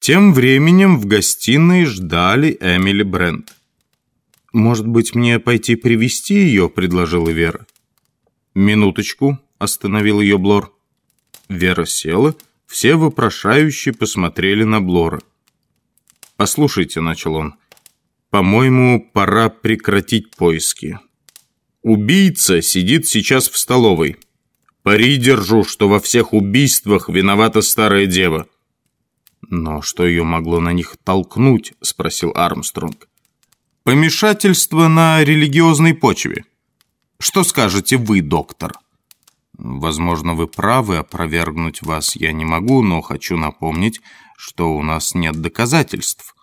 Тем временем в гостиной ждали Эмили Брент. «Может быть, мне пойти привести ее?» – предложила Вера. «Минуточку», – остановил ее Блор. Вера села, все вопрошающие посмотрели на Блора. «Послушайте», – начал он, – «по-моему, пора прекратить поиски. Убийца сидит сейчас в столовой. Пари держу, что во всех убийствах виновата старая дева». «Но что ее могло на них толкнуть?» – спросил Армстронг. «Помешательство на религиозной почве. Что скажете вы, доктор?» «Возможно, вы правы, опровергнуть вас я не могу, но хочу напомнить, что у нас нет доказательств».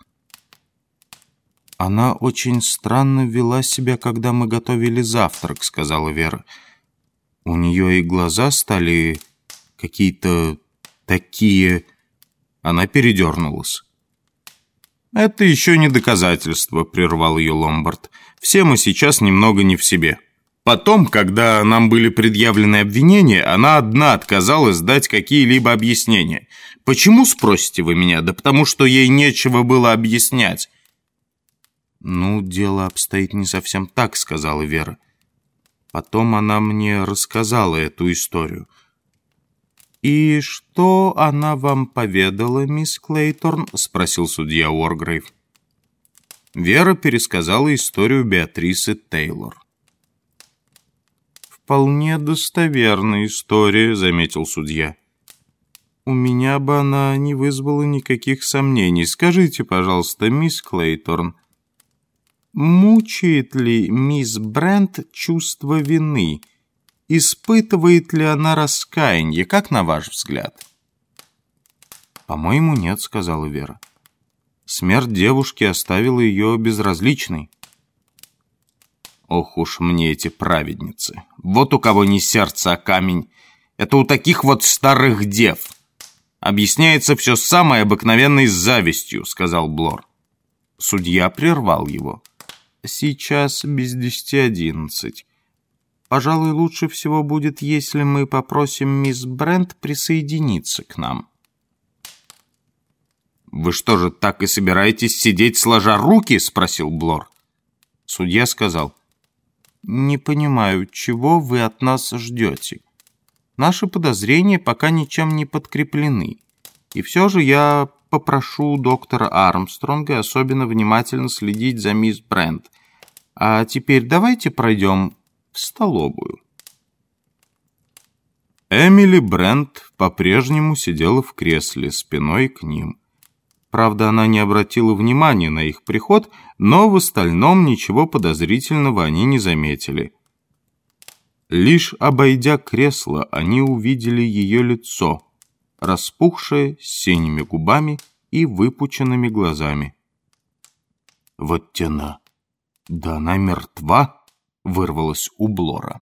«Она очень странно вела себя, когда мы готовили завтрак», — сказала Вера. «У нее и глаза стали какие-то такие...» Она передернулась. «Это еще не доказательство», — прервал ее Ломбард. «Все мы сейчас немного не в себе». Потом, когда нам были предъявлены обвинения, она одна отказалась дать какие-либо объяснения. Почему, спросите вы меня? Да потому что ей нечего было объяснять. «Ну, дело обстоит не совсем так», — сказала Вера. Потом она мне рассказала эту историю. «И что она вам поведала, мисс Клейторн?» — спросил судья Уоргрейв. Вера пересказала историю Беатрисы Тейлор. «Вполне достоверная история», — заметил судья. «У меня бы она не вызвала никаких сомнений. Скажите, пожалуйста, мисс Клейторн, мучает ли мисс Брент чувство вины?» Испытывает ли она раскаяние, как на ваш взгляд? «По-моему, нет», — сказала Вера. Смерть девушки оставила ее безразличной. Ох уж мне эти праведницы. Вот у кого не сердце, а камень. Это у таких вот старых дев. Объясняется все самой обыкновенной завистью, сказал Блор. Судья прервал его. Сейчас без десяти одиннадцать. Пожалуй, лучше всего будет, если мы попросим мисс Брент присоединиться к нам». «Вы что же, так и собираетесь сидеть сложа руки?» — спросил Блор. Судья сказал, «Не понимаю, чего вы от нас ждете? Наши подозрения пока ничем не подкреплены. И все же я попрошу доктора Армстронга особенно внимательно следить за мисс Брент. А теперь давайте пройдем в столовую. Эмили Брент по-прежнему сидела в кресле спиной к ним. Правда, она не обратила внимания на их приход, но в остальном ничего подозрительного они не заметили. Лишь обойдя кресло, они увидели ее лицо, распухшее, с синими губами и выпученными глазами. «Вот тена! Да она мертва!» Вырвалось у Блора.